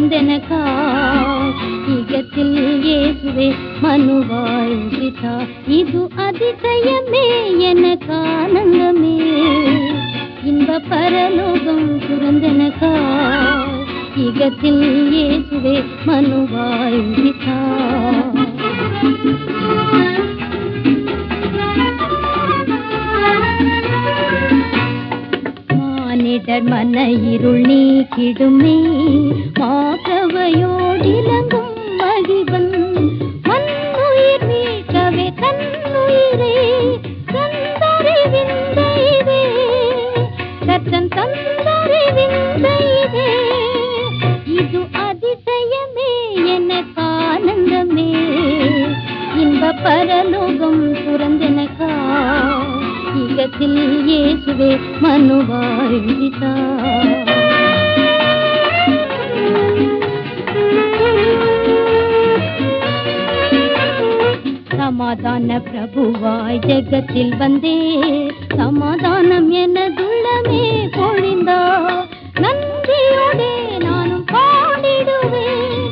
ಚಂದನಕಾಯ್ ಈಗತಿಲ್ ಯೇಸುವೆ ಮನುವಾಯ್ ಪಿತ ಇದು ಅತಿಶಯಮೇ ಎನಕಾನಂದಮೇ இன்ப பரலோகம் சுரந்தனக்காய் ஈகத்தில் இயேசுவே மனுவாய் பிதா மானிடர் மன இருள் நீக்கிடுமே. மாகவையோடிலங்கும் மகிவன் மண்ணுயிர் மீட்கவே தன்னுயிரே தந்தரை கத்தன் தந்தரை இது அதிசயமே எனக்கு ஆனந்தமே இன்ப பரலோகம் சுரந்தனக்கா இகத்தில் இயேசுவே மனுவாய் சமாதான பிரபுவாய் ஜெகத்தில் வந்தே. சமாதானம் எனதுள்ளமே பொழிந்தா. நன்றியோடே நானும் பாடிடுவேன்.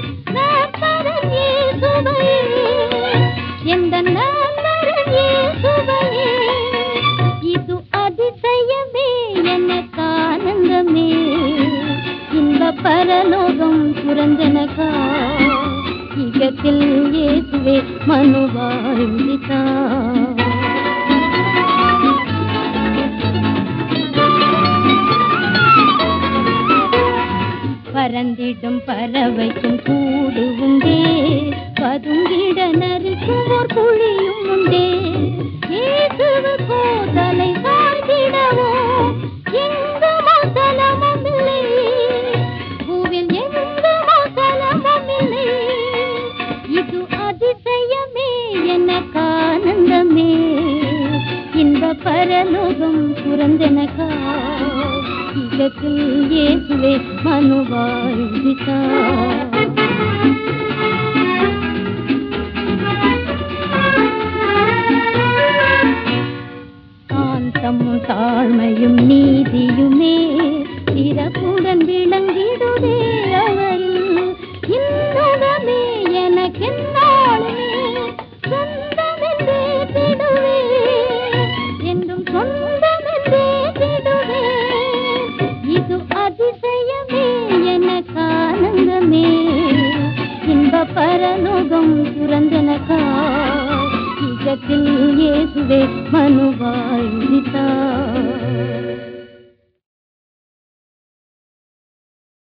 எந்த அதிசயமே எனக்கு இன்ப பரலோகம் புரந்தனகா இகத்தில் இயேசுவே மனுவாய் பறந்திடும் பறவைக்கும் கூடு உண்டே. பதுங்கிட நரிக்கும் பரலோகம் சுரந்தனக்கா இகத்தில் இயேசுவே மனுவாய் உதித்தார். தாழ்மையும் நீதியுமே சிறப்புடன் விளங்கிடுதே பரலோகம் சுரந்தனக்கா இகத்தில் இயேசுவே மனுவாய் உதித்தார்